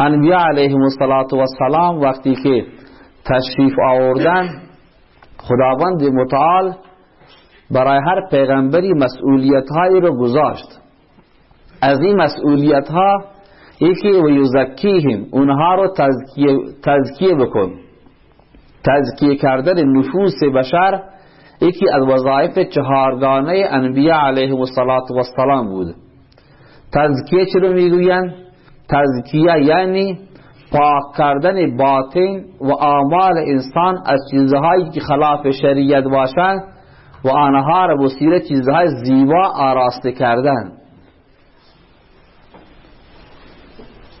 انبیاء علیهم السلام وقتی که تشریف آوردن خداوند متعال برای هر پیغمبری مسئولیت هایی رو گذاشت از این مسئولیت ها یکی و یزکیهم اونها رو تزکیه, تزکیه بکن تزکیه کردن نفوس بشر یکی از وظایف چهارگانه انبیاء علیهم السلام بود تزکیه چرا می‌گوین تزکیه یعنی پاک کردن باطن و آمال انسان از چیزهایی که خلاف شریعت باشند و آنها را بسیره چیزهای زیبا آراسته کردن.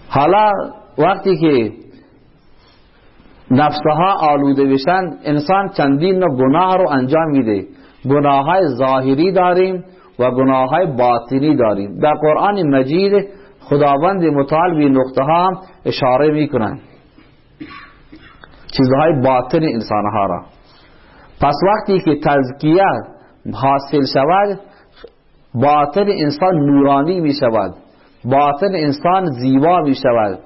حالا وقتی که نفسها آلوده بشن انسان چندین نوع گناه رو انجام میده. گناه های ظاهری داریم و گناه های باطنی داریم. در قرآن مجید خداوند متعال به نقطه ها اشاره می‌کنن. چیزهای باطن انسان ها را. پس وقتی که تزکیه حاصل شود باطن انسان نورانی می شود باطن انسان زیبا می شود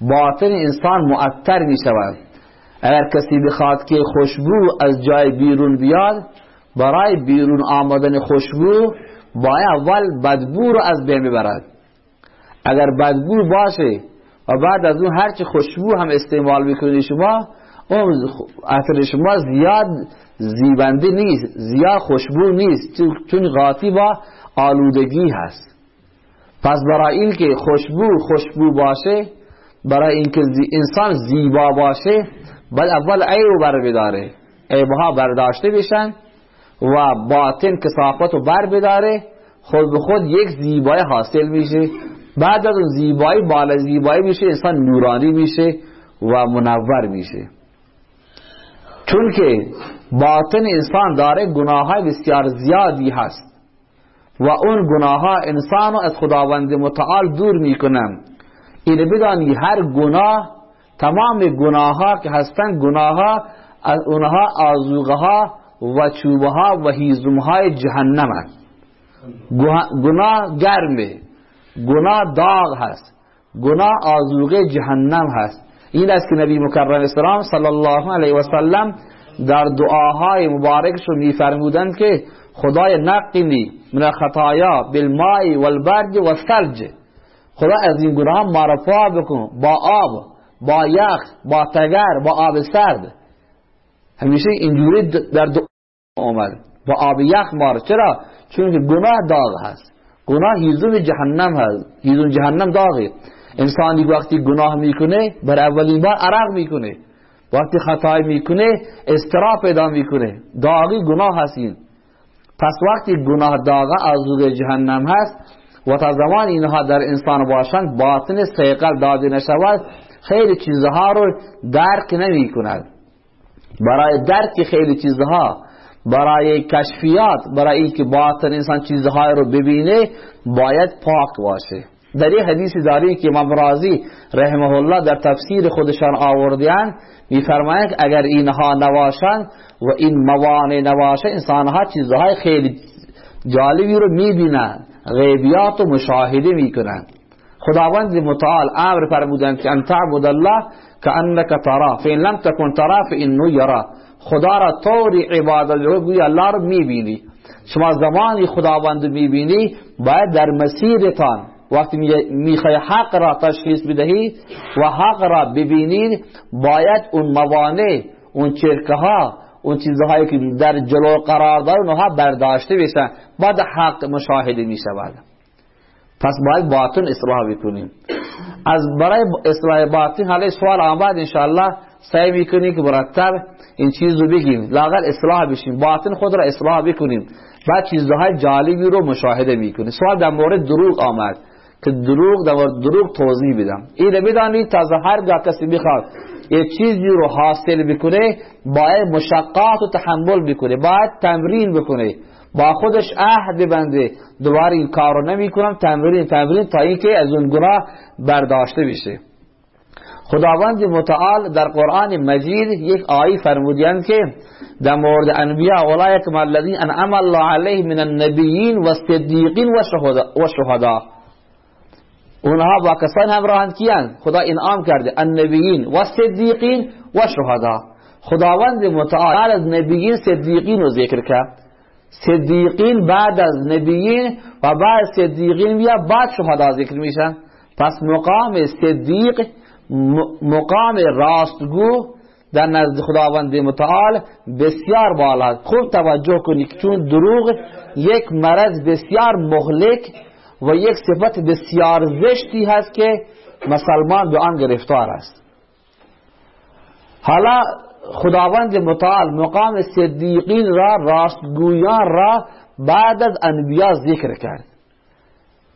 باطن انسان معطر می شود اگر کسی بخواد که خوشبو از جای بیرون بیاد برای بیرون آمدن خوشبو باید اول بدبو رو از بین ببرد. اگر بدبو باشه و بعد از اون هرچی خوشبو هم استعمال بکنی شما اون عطر شما زیاد زیبنده نیست زیاد خوشبو نیست چون غاطی با آلودگی هست. پس برای این که خوشبو خوشبو باشه برای اینکه انسان زیبا باشه باید اول عیب بر بداره عیبها برداشته بشن و باطن کسافت بر بداره خود به خود یک زیبایی حاصل میشه. بعد از اون زیبایی بالا زیبایی میشه انسان نورانی میشه و منور میشه. چون که باطن انسان داره گناه های بسیار زیادی هست و اون گناه ها انسان رو از خداوند متعال دور می‌کنن. این بدانی هر گناه تمام گناه ها که هستن گناه ها از اونها آزوغه ها و چوبه ها و هیزم های جهنم هست. گناه گرمه. گناه داغ هست. گناه آزوغه جهنم هست. این است که نبی مکرم اسلام صلی الله علیه و سلم در دعاهای مبارکش رو میفرمودند که خدای نقنی من خطایا بالماء والبرد والثلج. خدا از این گناه ما را بکن. با آب با یخ با تگر با آب سرد. همیشه اینجوری در دعا آمد با آب یخ مار چرا؟ چون که گناه داغ هست. گناه هیزم جهنم هست. هیزم جهنم داغه. انسانی وقتی گناه می‌کنه بر اولین بار عرق می‌کنه. وقتی خطای می‌کنه استرا پیدا می‌کنه. داغی گناه هستین. پس وقتی گناه داغه از جهنم هست و تا زمان اینها در انسان باشند باطن سیقل داده نشود خیلی چیزها رو درک نمی کند برای درک خیلی چیزها برای کشفیات برای اینکه باطن انسان چیزهای رو ببینه باید پاک باشه. در این حدیثی داری که امام رازی رحمه الله در تفسیر خودشان آوردیان میفرمایند اگر اینها نواشند و این موانع نواشه انسانها چیزهای خیلی جالبی رو می‌بینند غیبیات و مشاهده می‌کنند. خداوند متعال امر فرمودند که ان تعبد الله کانک ترا فین لم تکن ترا فانه یرا خدا را طوری عبادت رو گوی الله رو می‌بینی. شما زمانی خداوند می‌بینی باید در مسیرتان وقتی می‌خوای حق را تشخیص بدهی و حق را ببینید باید اون موانع اون چرکه ها اون چیزهایی که در جلو قرار دار اونها برداشته بشن. بعد حق مشاهده می شود پس باید باطن اصلاح بکنیم. از برای اصلاح باطن حالا سوال آمد انشاءالله. سعی می‌کنیم که مرتب این چیز رو بگیم. لاغل اصلاح بشیم. باطن خود را اصلاح بکنیم. بعد چیزهای جالبی رو مشاهده می‌کنیم سوال در مورد دروغ آمد که دروغ در مورد دروغ توضیح بدم. این بدانید تا هرگاه کسی بخواد یه چیزی رو حاصل بکنه باید مشقات و تحمل بکنه باید تمرین بکنه. با خودش عهد بنده دوباره این کار رو نمی کنم تمرین تمرین تا اینکه از اون گناه برداشته بشه. خداوند متعال در قرآن مجید یک آیه فرمودیند که در مورد انبیاء اولئک الذین انعم الله علیهم من النبیین و صدیقین و شهدا اونها با کسان همراهند کیان؟ خدا انعام کرده. النبیین و صدیقین و شهدا. خداوند متعال از نبیین صدیقین رو ذکر کرد. صدیقین بعد از نبیین و بعد صدیقین بیا بعد شهدا ذکر میشن. پس مقام صدیق مقام راستگو در نزد خداوند متعال بسیار بالا خوب توجه کنید چون دروغ یک مرض بسیار مهلک و یک صفت بسیار زشتی هست که مسلمان به آن گرفتار است. حالا خداوند متعال مقام صدیقین را راستگویان را بعد از انبیا ذکر کرد.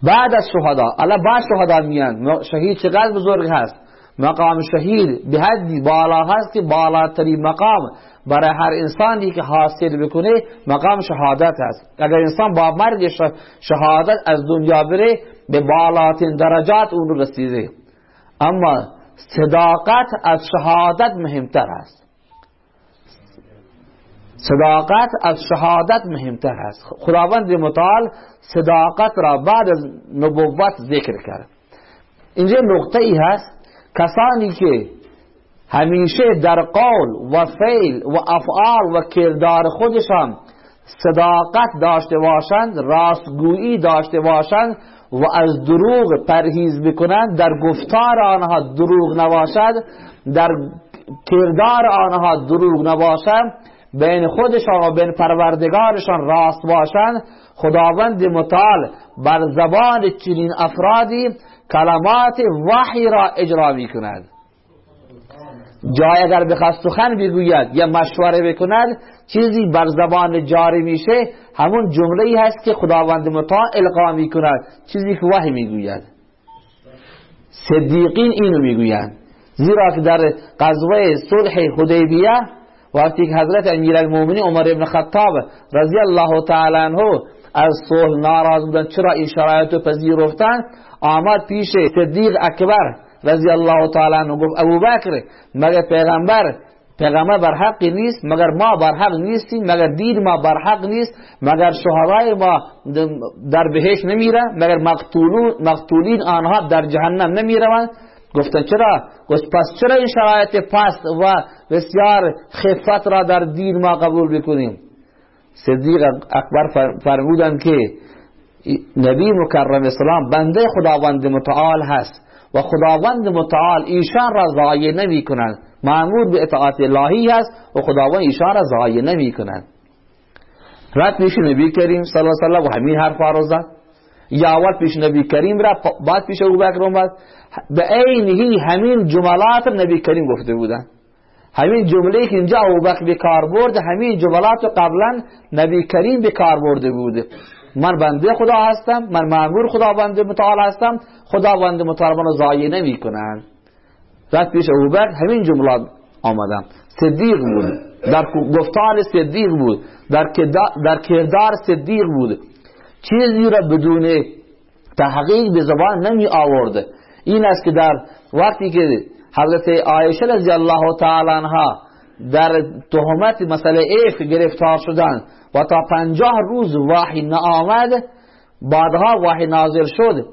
بعد از شهدا الله بعد شهدا میان. شهید چقدر بزرگ هست؟ مقام شهید به حدی بالا هست که بالاترین مقام برای هر انسانی که حاصل بکنه مقام شهادت هست. اگر انسان با مرگ شهادت از دنیا بره به بالاترین درجات اون رو رسیده. اما صداقت از شهادت مهمتر است صداقت از شهادت مهمتر است خداوند متعال صداقت را بعد از نبوت ذکر کرد. اینجا نقطه ای هست کسانی که همیشه در قول و فعل و افعال و کردار خودشان صداقت داشته باشند راستگویی داشته باشند و از دروغ پرهیز بکنند در گفتار آنها دروغ نباشد در کردار آنها دروغ نباشد بین خودشان و بین پروردگارشان راست باشند. خداوند متعال بر زبان چنین افرادی کلمات وحی را اجرا می کند جای اگر بخواست سخن بگوید یا مشوره بکند چیزی بر زبان جاری میشه همون جمله ای هست که خداوند مطاع القا می کند چیزی که وحی می‌گوید. صدیقین اینو می‌گویند. زیرا که در قضوه صلح حدیبیه وقتی که حضرت امیر المومنی عمر ابن خطاب رضی الله تعالی عنه از صلح ناراض بودن. چرا این شرایط رو پذیرفتن؟ آمد پیش صدیق اکبر رضی الله تعالی عنه گفت ابو بکر مگر پیغمبر پیغمبر بر حق نیست مگر ما بر حق نیستیم مگر دین ما بر حق نیست مگر شهرای ما در بهش نمیره مگر مقتولون مقتولین آنها در جهنم نمی‌روند؟ گفتن چرا؟ گفت پس چرا این شرایط پست و بسیار خفت را در دین ما قبول بکنیم؟ صدیق اکبر فرمودن که نبی مکرم اسلام بنده خداوند متعال هست و خداوند متعال ایشان را ضایع نمی کنند. معمول به اطاعت الهی هست و خداوند ایشان را ضایع نمی کنند. رد پیش نبی کریم صلی الله علیه و همین حرف زد. یا اول پیش نبی کریم را بعد پیش ابوبکر اومد. به عینه همین جملات نبی کریم گفته بودن. همین جمله که اینجا ابوبکر به کار برد همین جملات قبلا نبی کریم به کار برده بوده من بنده خدا هستم من مأمور خداوند متعال هستم خداوند متعال منو ضایع نمی کنن. رد پیش ابوبکر همین جملات آمدم صدیق بود. در گفتار صدیق بود. در در کردار صدیق بود. چیزی را بدون تحقیق به زبان نمی آورده این است که در وقتی که حضرت عایشه رضی الله تعالی عنها در تهمت مسئله ایف گرفتار شدن و تا پنجاه روز وحی نآمد بعدها وحی نازل شد.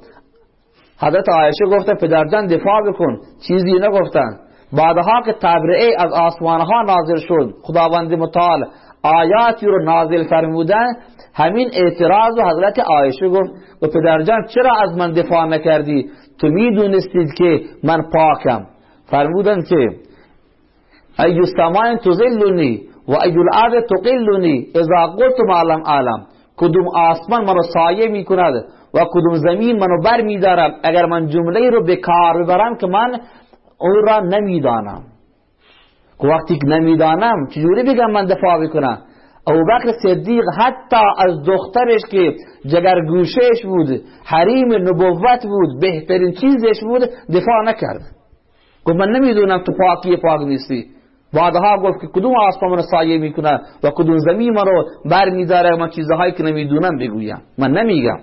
حضرت عایشه گفته پدرجان دفاع بکن. چیزی نگفتن. بعدها که تبرئه از آسمانها نازل شد. خداوند متعال آیاتی رو نازل فرمودن. همین اعتراض و حضرت عایشه گفت. و پدرجان چرا از من دفاع نکردی؟ تو می‌دونستید که من پاکم. فرمودن که ایو سماین تزلونی و ایو الارض تقلونی اذا قلت معلم عالم کدوم آسمان منو سایه می‌کند و کدوم زمین منو بر میدارم اگر من جمله رو به کار ببرم که من اون را نمی‌دانم. وقتی که نمی‌دانم چجوری بگم من دفاع بکنم؟ ابو بکر صدیق حتی از دخترش که جگرگوشش بود حریم نبوت بود بهترین چیزش بود دفاع نکرد. گفت من نمی‌دونم تو پاکی پاک نیستی. بعدها گفت که کدوم آسمان من سایه می‌کنه و کدوم زمین من رو بر میداره من چیزهایی که نمی‌دونم بگویم. من نمیگم.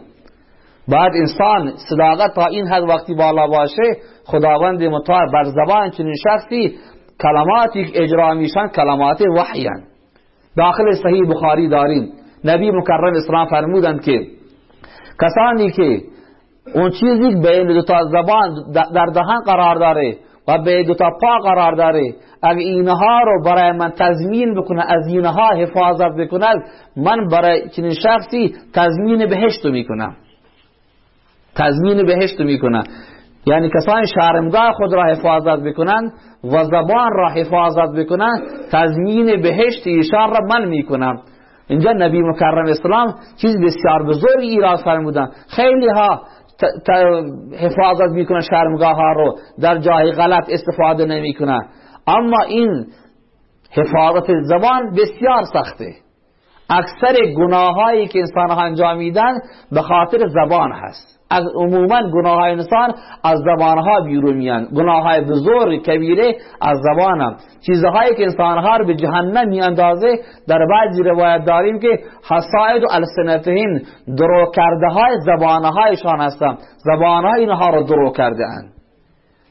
بعد انسان صداقت تا این حد وقتی بالا باشه خداوند مطاع بر زبان چنین شخصی کلماتی که اجرا میشن کلمات وحیان. داخل صحیح بخاری داریم. نبی مکرم اسلام فرمودند که کسانی که اون چیزی بین دو تا زبان در دهن قرار داره و به دو تا پا قرار داره اگه اینها رو برای من تضمین بکنه از اینها حفاظت بکنه من برای چنین شخصی تضمین بهشت می‌کنم. تضمین بهشت می‌کنم. یعنی کسانی شرمگاه خود را حفاظت بکنند و زبان را حفاظت بکنند تضمین بهشت ایشان را من می‌کنم. اینجا نبی مکرم اسلام چیز بسیار بزرگی ایراد فرمودن. خیلی ها حفاظت می‌کنن شرمگاه ها رو در جای غلط استفاده نمی‌کنن اما این حفاظت زبان بسیار سخته. اکثر گناه هایی که انسان ها انجام میدن به خاطر زبان هست. از عموما گناه های انسان از زبان ها بیرون میان. گناه های بزرگ کبیره از زبان هم چیزهایی که انسان ها به جهنم میاندازه در بعضی روایت داریم که حسائد و السنتهین درو کرده های زبان هایشان هستن زبان های اینها رو درو کرده اند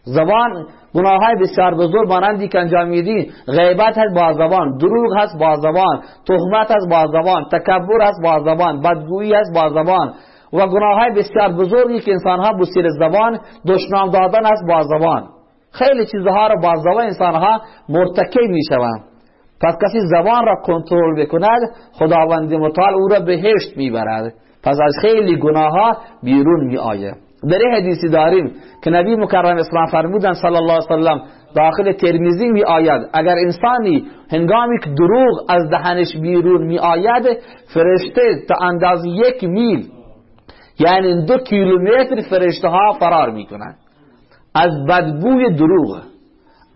زبان گناه های بسیار بزرگ مانندی که انجام میدی. غیبت هست با زبان دروغ هست با زبان تهمت هست با زبان تکبر هست با زبان بدگویی هست با زبان و گناه های بسیار بزرگی که انسان ها بسیر زبان دشنام دادن است با زبان خیلی چیزها را با زبان انسان ها مرتکب می شوند پس کسی زبان را کنترل بکند خداوند متعال او را بهشت می‌برد. پس از خیلی گناه ها بیرون می آید در حدیثی داریم که نبی مکرم اسلام فرمودن صلی الله علیه وسلم داخل ترمیزی می آید اگر انسانی هنگامی که دروغ از دهنش بیرون می آید فرشته تا انداز یک میل یعنی دو کیلومتر فرشته ها فرار می‌کنن. از بدبوی دروغ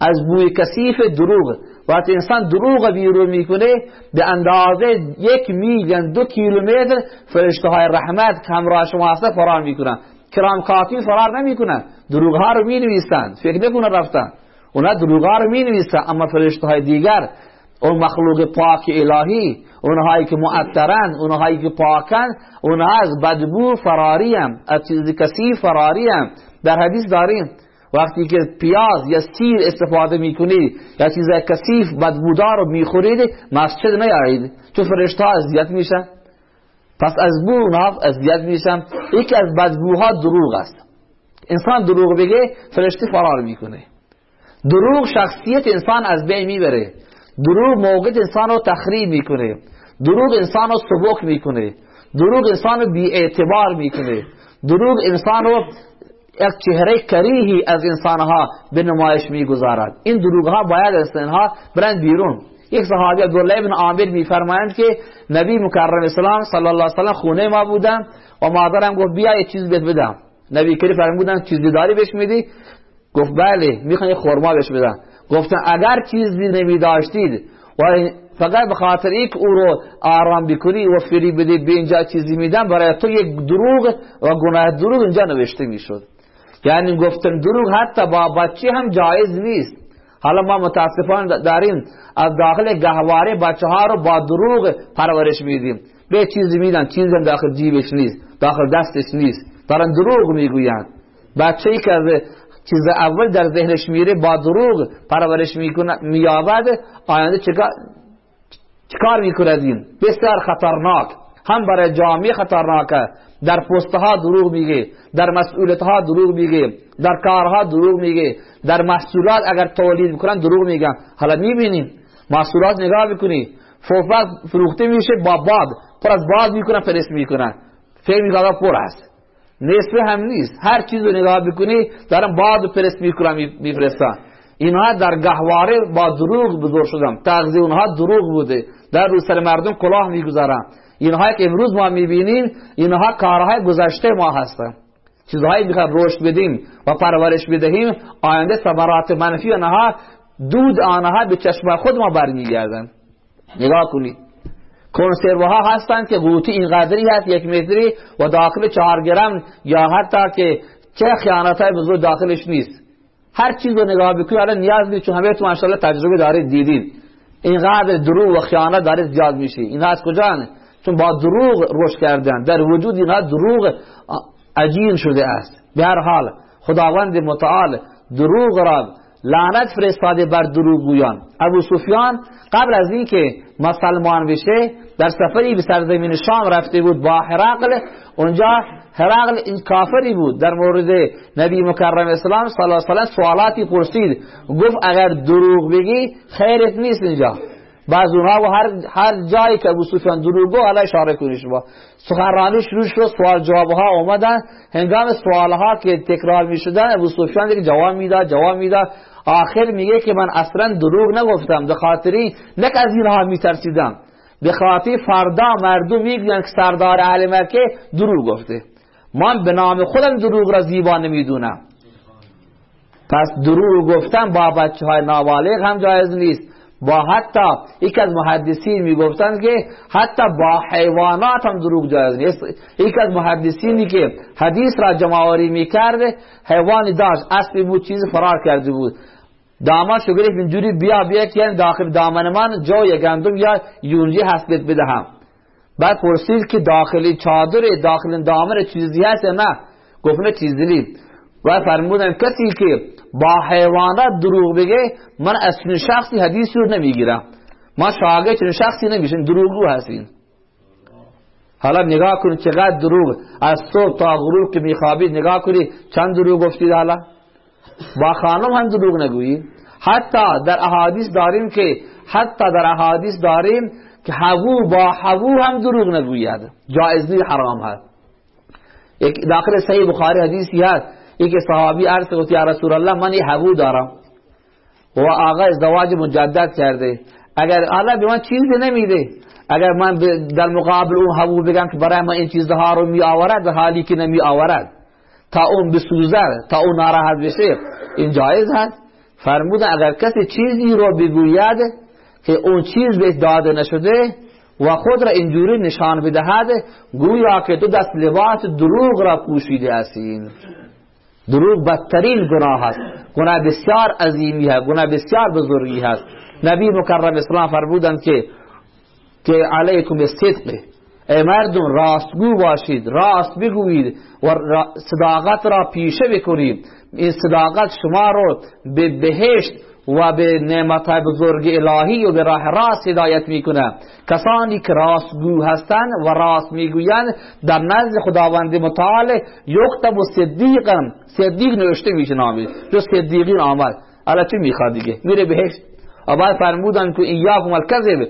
از بوی کثیف دروغ. وقتی انسان دروغ بیرون می‌کنه به اندازه یک میل یعنی دو کیلومتر فرشته های رحمت که همراه شما هسته فرار می‌کنن. کرام کاتین فرار نمی‌کنن دروغ ها رو می نویسن فکر نکنه رفتن. اونا دروغ ها رو می نویسن اما فرشته های دیگر اون مخلوق پاک الهی اونهایی که معطرن اونهایی که پاکن اونها از بدبو فراری هم از چیز کسی فراری هم در حدیث داریم وقتی که پیاز یا سیر استفاده می‌کنید یا چیز کثیف بدبودار رو می‌خورید مسجد نیایید چون فرشته ها اذیت میشن. پس از بو اونها اذیت میشن یکی از بدبوها دروغ است. انسان دروغ بگه فرشته فرار می‌کنه. دروغ شخصیت انسان از بین می‌بره. دروغ موقع انسان رو تخریب می‌کنه. دروغ انسان رو سبک می‌کنه. دروغ انسان رو بی اعتبار می‌کنه. دروغ انسان رو یک چهره کریهی از انسانها به نمایش می‌گذارد. این دروغ ها باید از انها برند بیرون. یک صحابی عبدالله ابن عامر میفرمایند که نبی مکرم اسلام صلی الله علیه وسلم خونه ما بودم و مادرم گفت بیا یک چیز بهت بدم. نبی کریم فرمودن چیزی داری بهش میدی. گفت بله می‌خوام یه خرما بهش بدم گفتن اگر چیزی نمی داشتید و فقط به خاطر یک او رو آرام بکنی و فری بدی به اینجا چیزی میدن برای تو یک دروغ و گناه دروغ اینجا نوشته می‌شد. یعنی گفتن دروغ حتی با بچه هم جایز نیست. حالا ما متاسفانه داریم از داخل گهواره بچه ها رو با دروغ پرورش میدیم. به چیزی میدن چیزی داخل جیبش نیست داخل دستش نیست. دارن دروغ می‌گویند. بچه ای که چیز اول در ذهنش میره با دروغ پرورش می‌کنه میابد آینده چکار این بسیار خطرناک. هم برای جامعه خطرناکه. در پستها دروغ میگه در مسئولیتها دروغ میگه در کارها دروغ میگه در محصولات اگر تولید می‌کنن دروغ میگن. حالا می‌بینیم محصولات نگاه می‌کنی فوفا فروخته میشه با باد پر از باد می‌کنن فرست می‌کنن. فکر می‌کنن پر است. نصفه هم نیست. هر چیز رو نگاه بکنی دارن باد پرست می‌کنن میفرستن. اینها در گهواره با دروغ بزرگ شدن. تغذیه اونها دروغ بوده. در رو سر مردم کلاه می‌گذارن. اینها که امروز ما می‌بینیم اینها کارهای گذشته ما هستن. چیزهایی می‌خواد رشد بدیم و پرورش بدهیم آینده ثمرات منفی آنها دود آنها به چشم خود ما برمیگردن. نگاه کنید کنسرو ها هستند که قوطی اینقدری هست یک متری و داخل چهار گرم یا حتی که چه خیانت های بزرگ داخلش نیست. هر چیز رو نگاه بکنید حالا نیاز نیست چون همه تو ماشاءالله تجربه دارید دیدید. اینقدر دروغ و خیانت داره زیاد میشه. اینها از کجا چون با دروغ رشد کردن در وجود اینها دروغ عجین شده است. به هر حال خداوند متعال دروغ را لعنت فرستاده بر دروغگویان. ابو سفیان قبل از اینکه مسلمان بشه در سفری به سرزمین شام رفته بود با حرقل اونجا هرقل این کافری بود. در مورد نبی مکرم اسلام صلی الله علیه و سوالاتی پرسید. گفت اگر دروغ بگی خیرت نیست اینجا. بعض اونها و هر, هر جایی که ابو سفیان دروغ گفت حالا اشاره کنیش با سخنرانی شروع شد سوال جواب ها اومدن. هنگام سوال ها که تکرار می شدن ابو سفیان دیگه جواب می‌داد جواب می‌داد. آخر میگه که من اصلا دروغ نگفتم به خاطری نک از اینها میترسیدم. به خاطر فردا مردم میگن که سردار اهل مکه دروغ گفته. من به نام خودم دروغ را زیبا نمی‌دونم. پس دروغ گفتن با بچه های نابالغ هم جایز نیست. با حتی یک از محدثین می‌گفتند که حتی با حیوانات هم دروغ جایز نیست. یک از محدثینی که حدیث را جمعوری می‌کرد حیوانی داشت اسبی بود چیز فرار کرده بود. دامن گرفت اینجوری بیا بیا که یعنی داخل دامن من جای گندم یا یونجی هست بدهم. بعد پرسید که داخلی چادر داخل دامن چیزی هست نه؟ گفت نه چیزی و فرمودن کسی که با حیوانات دروغ بگه من از شخصی حدیث رو نمی‌گیرم. ما شاگه چنین شخصی نمیشن دروغگو هستین حالا نگاه کنید چقدر دروغ. از صبح تا غروب که میخوابید نگاه کنید چند دروغ گفتید حالا؟ با خانم هم دروغ نگویید حتی در احادیث داریم که حتی در احادیث داریم که حوو با حوو هم دروغ نگوید. جائز نیست حرام هست. داخل صحیح بخاری حدیثی هست. یک صحابی عرض گفت یا رسول الله من یه حوو دارم. و آقا ازدواج مجدد کرده. اگر حالا به من چیزی نمیده اگر من در مقابل اون حوو بگم که برای من این چیزها رو می آورد در حالی که نمی آورد تا اون بسوزد تا اون ناراحت بشه این جایز هست. فرمودن اگر کسی چیزی رو بگوید که اون چیز به داده نشده و خود را اینجوری نشان بدهد گویا که تو دست لباس دروغ را پوشیده هستین دروغ بدترین گناه است گناه بسیار عظیمی هست گناه بسیار بزرگی هست. نبی مکرم اسلام فرمودند که که علیکم صدق ای مردم راستگو باشید راست بگویید و صداقت را پیشه بکنید. این صداقت شما رو به بهشت و به نعمت بزرگ الهی و به راه راست هدایت می‌کنه. کسانی که راستگو هستند و راست می‌گویند در نزد خداوند متعال یکتب و صدیقم. صدیق نوشته میشه نامی. جو صدیقین آمد حالا چی می‌خواد دیگه؟ میره بهشت. و بعد فرمودن که ایاکم الکذب.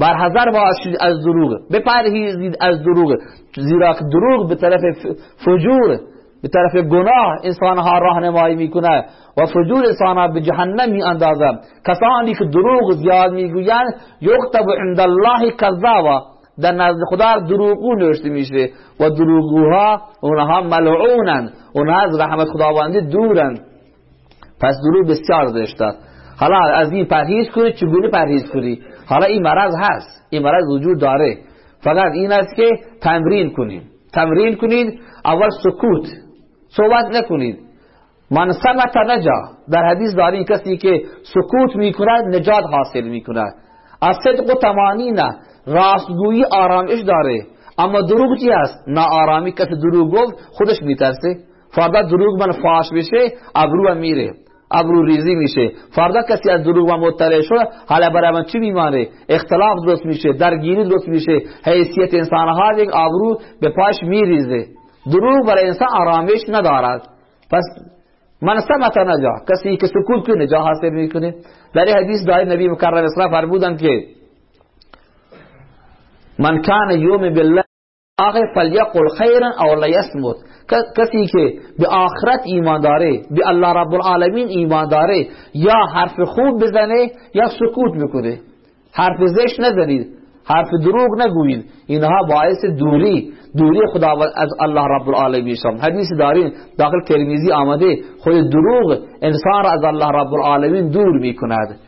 بر حذر باشید از دروغ. بپرهیزید از دروغ. زیرا دروغ به طرف فجور. به طرف گناه انسانها راهنمایی می‌کنه و فجور انسانها به جهنم می اندازه کسانی که دروغ زیاد می‌گویند یکتب عند الله کذابا. در نزد خدا دروغو نوشته میشه و دروغوها اونها ملعونن. اونها از رحمت خداوندی دورن. پس دروغ بسیار زشت حالا از این پرهیز کنی چگونه پرهیز کنی؟ حالا این مرض هست. این مرض وجود داره. فقط این است که تمرین کنید تمرین کنید اول سکوت. صحبت نکنید. من سمت نجا. در حدیث داریم کسی که سکوت می‌کند نجات حاصل می‌کند. از صدق و تمانینه راستگویی آرامش داره. اما دروغ چی است؟ آرامی کسی دروغ گفت خودش میترسه. فردا دروغ من فاش بشه ابرو میره. ابرو ریزی میشه. فردا کسی از دروغ و مطلع شد حالا برای من چی میمانه؟ اختلاف درست میشه درگیری درست میشه. حیثیت انسان ها یک ابرو به پاش میریزه. دروغ برای انسان آرامش ندارد. پس من سمت نجا کسی که سکوت کنه نجا حاصل می‌کنه. در حدیث دای نبی مکرم اسلام فرمودن که من کان یوم بالله آخر فلیقل خیرا او لیسمت کسی که به آخرت ایمان داره به الله رب العالمین ایمان داره یا حرف خوب بزنه یا سکوت می‌کنه. حرف زشت نزنید. حرف دروغ نگویید اینها باعث دوری دوری خدا از الله رب العالمین شد حدیث دارین داخل ترمیزی آمده خود دروغ انسان را از الله رب العالمین دور می‌کند.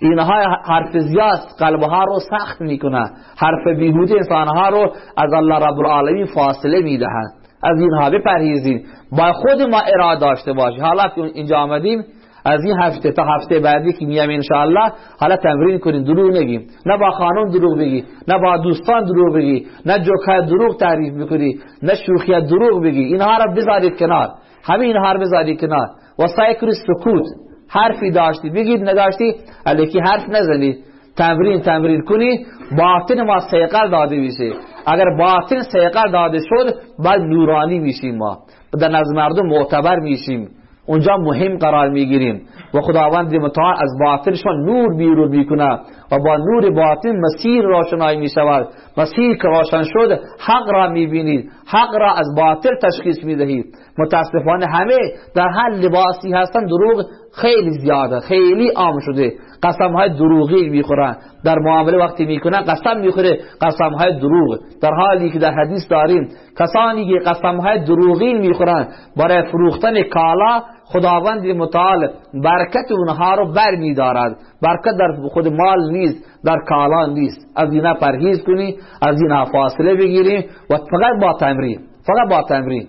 اینها حرف زیاد قلبها رو سخت می‌کنه حرف بیهوده انسانها رو از الله رب العالمین فاصله می‌دهد از اینها بپرهیزید با خود ما اراده داشته باشید حالا که اینجا آمدیم از این هفته تا هفته بعدی که میام انشاءالله حالا تمرین کنین دروغ نگیم. نه با خانم دروغ بگی نه با دوستان دروغ بگی نه جوکای دروغ تعریف بکنی نه شوخی دروغ بگی. اینها را بذارید کنار. همین اینها را بذارید کنار. و سعی کنید سکوت. حرفی داشتی بگید نداشتی علیکی حرف نزنید تمرین تمرین کنی باطن ما سیقل داده میشه. اگر باطن سیقل داده شد بعد نورانی میشیم ما. در نظر مردم معتبر میشیم. اونجا مهم قرار می‌گیریم. و خداوند متعال از باطنشان نور بیرون می‌کنه و با نور باطن مسیر روشنایی می‌شود. مسیر که روشن شد حق را می‌بینید. حق را از باطل تشخیص می‌دهید. متاسفانه همه در هر لباسی هستن دروغ خیلی زیاده خیلی عام شده. قسم های دروغی می‌خورن. در معامله وقتی می‌کنن قسم می‌خوره. قسم های دروغ. در حالی که در حدیث داریم کسانی که قسم های دروغی می‌خورن برای فروختن کالا خداوند متعال برکت اونها رو بر میدارد برکت در خود مال نیست در کالا نیست از اینا پرهیز کنی از اینا فاصله بگیریم و فقط با تمرین فقط با تمرین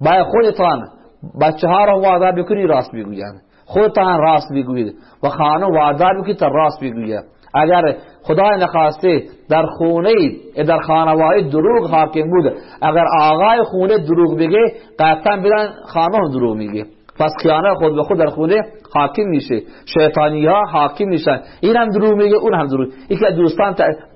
با خودتان بچه ها رو وادار بکنی راست بگویند خودتان راست بگویید و خانه وادار بکنید تا راست بگوید اگر خدای نخواسته در خونه در خانواده دروغ حاکم بود اگر آقای خونه دروغ بگه قطعا بدن خانه هم دروغ میگه پس خیانه خود به خود در خونه حاکم میشه شیطانی ها حاکم میشن. این هم دروغ میگه اون هم دروغ. یکی از دوستان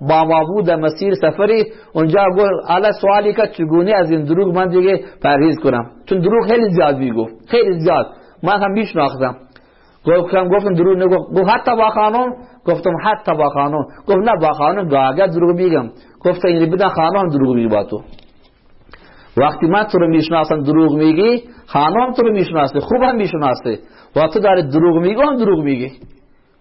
با ما بود مسیر سفری اونجا گفت الا سوالی که چگونه از این دروغ من دیگه پرهیز کنم؟ چون دروغ خیلی زیاد می‌گفت. خیلی زیاد. من هم میشناختم. گفتم گفتم دروغ نگفت. گفت حتی با خانم؟ گفتم حتی با خانم. گفت نه با خانم دروغ میگم. گفت این بدن خانم دروغ میگه با تو. وقتی من تو رو می‌شناسم دروغ میگی خانم تو رو می‌شناسه خوب هم می‌شناسه و تو داره دروغ میگی هم دروغ میگی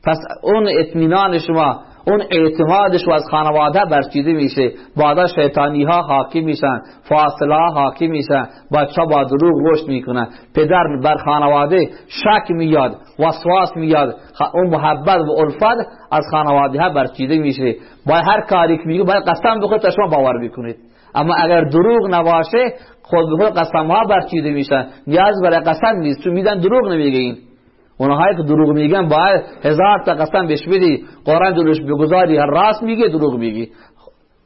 پس اون اطمینان شما اون اعتمادش و از خانواده برچیده میشه. بعدا شیطانی ها حاکم میشن فاصله ها حاکم میشن. بچه با دروغ رشد می‌کنن. پدر بر خانواده شک میاد وسواس میاد اون محبت و الفت از خانواده ها برچیده میشه. با هر کاری که میگه باید قسم بخورید شما باور بکنید. اما اگر دروغ نباشه خود به قسم ها برچیده میشن. نیاز برای قسم نیست. چون میدن دروغ نمیگه این اونهایی که دروغ میگن باید هزار تا قسم بهش بدی. قرآن دروش بگذاری. هر راست میگه دروغ میگی.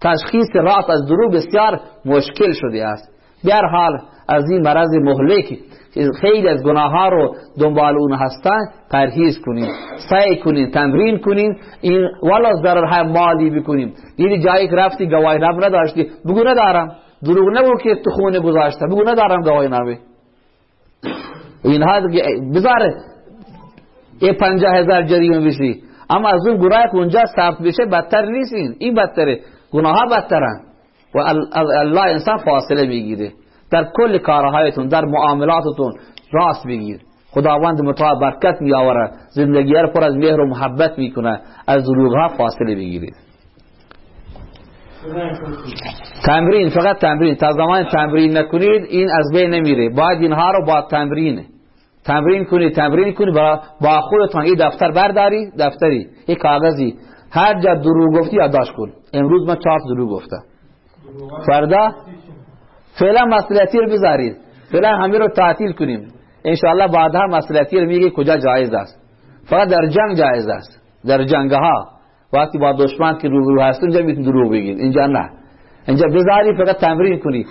تشخیص راست از دروغ بسیار مشکل شده است. در حال از این مرض مهلکی خیلی از گناه ها رو دنبال اون هستن پرهیز کنیم سعی کنیم تمرین کنیم این والا ضرر مالی بکنیم. یعنی جایی که رفتی گواهی نام نداشتی. بگو ندارم. دروغ نبو که تو خونه گذاشته بگو ندارم گواهی نامه اینها بذاره یه پنجه هزار جریمه بشی. اما از اون گناه که اونجا ثبت بشه بدتر نیستین این. بدتره. گناه ها بدترن. و الله انسان فاصله می‌گیره. در کل کارهایتون در معاملاتتون راست بگیر. خداوند متعال برکت می آوره زندگی رو پر از مهر و محبت می‌کنه از دروغ ها فاصله بگیرید. تمرین فقط تمرین. تا زمان تمرین نکنید این از بین نمیره. باید اینها رو با تمرین. تمرین کنید تمرین کنید با خودتان این دفتر برداری دفتری یک کاغذی. هر جا دروغ گفتی یادداشت کن. امروز من چهار دروغ گفتم. فردا؟ فعلا مسئولیتی رو بذارید. فعلا همه رو تعطیل کنیم. انشاءالله بعدها مسئولیتی رو میگه کجا جایز است. فقط در جنگ جایز است. در جنگ ها وقتی با دشمن که رو رو هست اونجا میتون دروغ بگید. اینجا نه. اینجا بذاری فقط تمرین کنی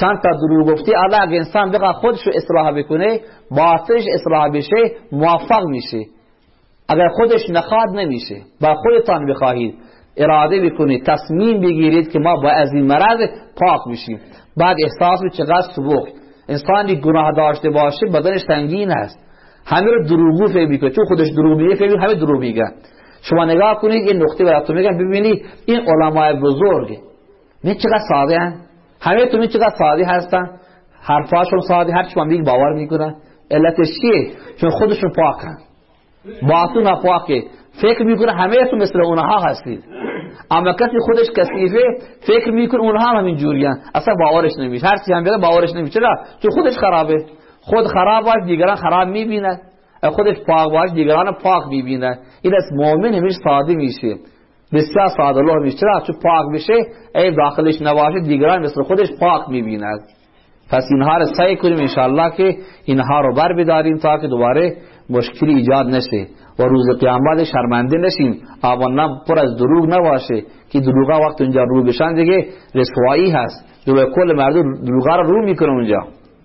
چند تا دروغ گفتی الله اگه انسان بخواد خودش رو اصلاح بکنه باطنش اصلاح بشه موفق میشه. اگر خودش نخواد نمیشه. با خودتان بخواهید. اراده بکنید تصمیم بگیرید که ما با از این مرض پاک میشیم بعد احساس به چقدر سبوک انسانی گناه داشته باشه بدنش سنگین است. همه رو دروغو فکر می‌کنه چون خودش دروغ میگه همه دروغ میگن شما نگاه کنید این نقطه براتون میگم. ببینید این علمای بزرگ نه چقدر ساده هن؟ همه تو چقدر ساده هستن؟ حرفاشون ساده هر چی باور می‌کنن. علتش چیه؟ چون خودشون پاکن. باطن پاکه فکر می‌کنه همه تو مثل اونها هستید. اما کسی خودش کثیفه فکر می‌کنه اونها هم همین جوریان. اصلا باورش نمیشه. هر چی هم بگه باورش نمیشه. چرا؟ چون خودش خرابه. خود خراب باش دیگران خراب می‌بینن. خودش پاک باش دیگران پاک می‌بینن. این از مؤمن همیشه ساده میشه. بسیار ساده الله میشه. چرا؟ چون پاک بشه ای داخلش نباشه دیگران مثل خودش پاک می‌بیند پس اینها رو سعی کنیم انشاءالله که اینها رو بر بداریم تا که دوباره مشکلی ایجاد نشه. و روز قیامت شرمنده نشیم آوانم پر از دروغ نباشه. که دروغا وقت اونجا رو بشن دیگه رسوایی هست. جلوی کل مردم دروغا رو رو می‌کنه اونجا.